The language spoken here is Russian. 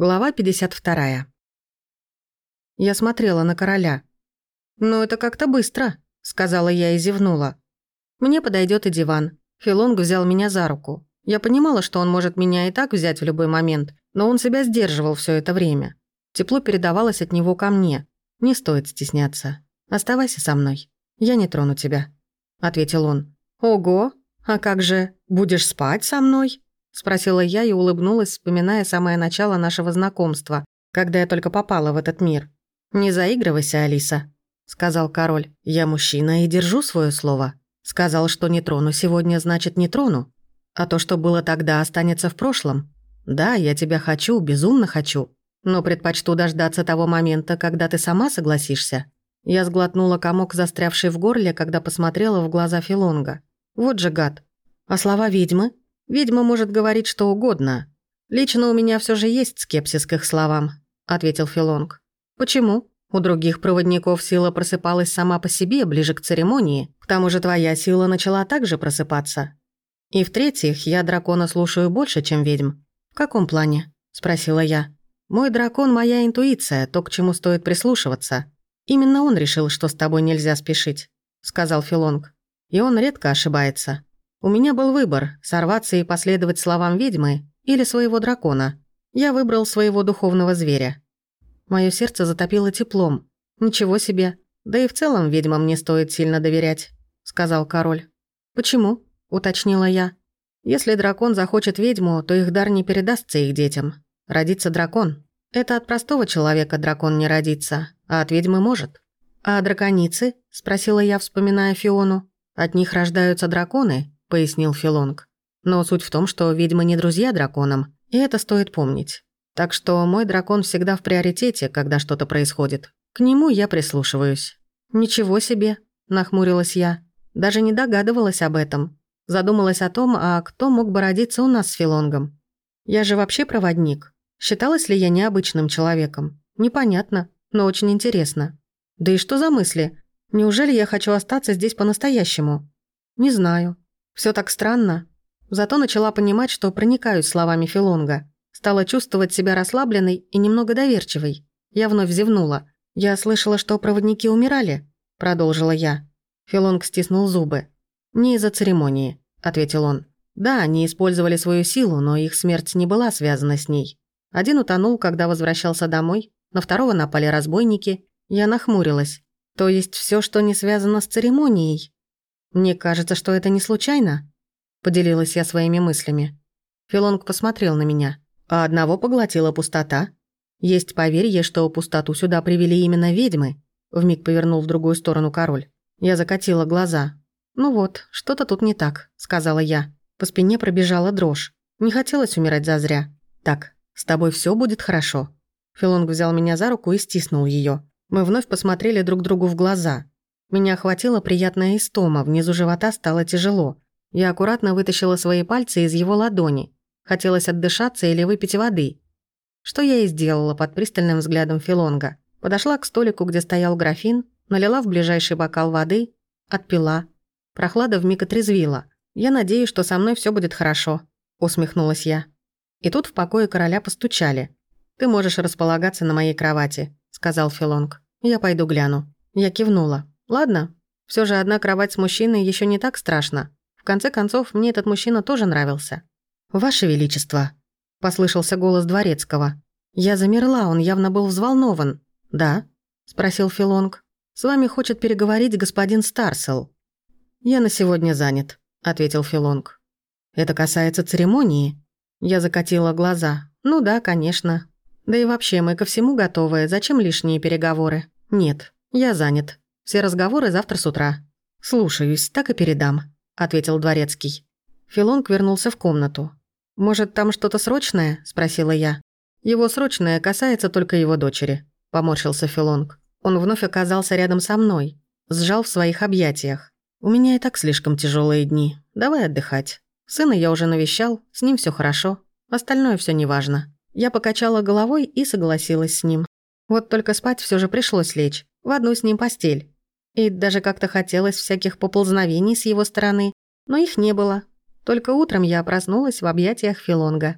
Глава 52. Я смотрела на короля. «Ну, это как-то быстро», — сказала я и зевнула. «Мне подойдет и диван». Филонг взял меня за руку. Я понимала, что он может меня и так взять в любой момент, но он себя сдерживал все это время. Тепло передавалось от него ко мне. «Не стоит стесняться. Оставайся со мной. Я не трону тебя», — ответил он. «Ого! А как же, будешь спать со мной?» Спросила я и улыбнулась, вспоминая самое начало нашего знакомства, когда я только попала в этот мир. «Не заигрывайся, Алиса», — сказал король. «Я мужчина и держу свое слово. Сказал, что не трону сегодня, значит, не трону. А то, что было тогда, останется в прошлом. Да, я тебя хочу, безумно хочу. Но предпочту дождаться того момента, когда ты сама согласишься». Я сглотнула комок, застрявший в горле, когда посмотрела в глаза Филонга. Вот же гад. А слова ведьмы? Ведьма может говорить что угодно. Лично у меня все же есть скепсис к их словам», — ответил Филонг. «Почему? У других проводников сила просыпалась сама по себе, ближе к церемонии. К тому же твоя сила начала также просыпаться. И в-третьих, я дракона слушаю больше, чем ведьм». «В каком плане?» — спросила я. «Мой дракон — моя интуиция, то, к чему стоит прислушиваться. Именно он решил, что с тобой нельзя спешить», — сказал Филонг. «И он редко ошибается». У меня был выбор – сорваться и последовать словам ведьмы или своего дракона. Я выбрал своего духовного зверя. Моё сердце затопило теплом. Ничего себе. Да и в целом ведьмам не стоит сильно доверять, сказал король. Почему? уточнила я. Если дракон захочет ведьму, то их дар не передастся их детям. Родится дракон. Это от простого человека дракон не родится, а от ведьмы может. А драконицы? спросила я, вспоминая Фиону. От них рождаются драконы, — пояснил Филонг. «Но суть в том, что ведьмы не друзья драконам, и это стоит помнить. Так что мой дракон всегда в приоритете, когда что-то происходит. К нему я прислушиваюсь». «Ничего себе», — нахмурилась я. Даже не догадывалась об этом. Задумалась о том, а кто мог бы родиться у нас с Филонгом. Я же вообще проводник. Считалась ли я необычным человеком? Непонятно, но очень интересно. Да и что за мысли? Неужели я хочу остаться здесь по-настоящему? Не знаю. Все так странно. Зато начала понимать, что проникаюсь словами Филонга. Стала чувствовать себя расслабленной и немного доверчивой. Я вновь зевнула. «Я слышала, что проводники умирали», — продолжила я. Филонг стиснул зубы. «Не из-за церемонии», — ответил он. «Да, они использовали свою силу, но их смерть не была связана с ней. Один утонул, когда возвращался домой, на второго напали разбойники. Я нахмурилась. То есть все, что не связано с церемонией, «Мне кажется, что это не случайно», — поделилась я своими мыслями. Филонг посмотрел на меня, а одного поглотила пустота. Есть поверье, что пустоту сюда привели именно ведьмы, вмиг повернул в другую сторону король. Я закатила глаза. «Ну вот, что-то тут не так», — сказала я. По спине пробежала дрожь. Не хотелось умирать зазря. «Так, с тобой все будет хорошо». Филонг взял меня за руку и стиснул ее. Мы вновь посмотрели друг другу в глаза. Меня охватила приятная истома, внизу живота стало тяжело. Я аккуратно вытащила свои пальцы из его ладони. Хотелось отдышаться или выпить воды. Что я и сделала под пристальным взглядом Филонга. Подошла к столику, где стоял графин, налила в ближайший бокал воды, отпила. Прохлада вмиг отрезвила. «Я надеюсь, что со мной все будет хорошо», — усмехнулась я. И тут в покое короля постучали. «Ты можешь располагаться на моей кровати», — сказал Филонг. «Я пойду гляну». Я кивнула. Ладно, все же одна кровать с мужчиной еще не так страшно. В конце концов, мне этот мужчина тоже нравился. «Ваше Величество», — послышался голос Дворецкого. Я замерла, он явно был взволнован. «Да?» — спросил Филонг. «С вами хочет переговорить господин Старсел». «Я на сегодня занят», — ответил Филонг. «Это касается церемонии?» Я закатила глаза. «Ну да, конечно. Да и вообще, мы ко всему готовы. Зачем лишние переговоры?» «Нет, я занят», все разговоры завтра с утра». «Слушаюсь, так и передам», — ответил Дворецкий. Филонг вернулся в комнату. «Может, там что-то срочное?» — спросила я. «Его срочное касается только его дочери», — поморщился Филонг. Он вновь оказался рядом со мной, сжал в своих объятиях. «У меня и так слишком тяжелые дни. Давай отдыхать. Сына я уже навещал, с ним все хорошо. Остальное все неважно». Я покачала головой и согласилась с ним. Вот только спать все же пришлось лечь. В одну с ним постель. И даже как-то хотелось всяких поползновений с его стороны, но их не было. Только утром я проснулась в объятиях Филонга.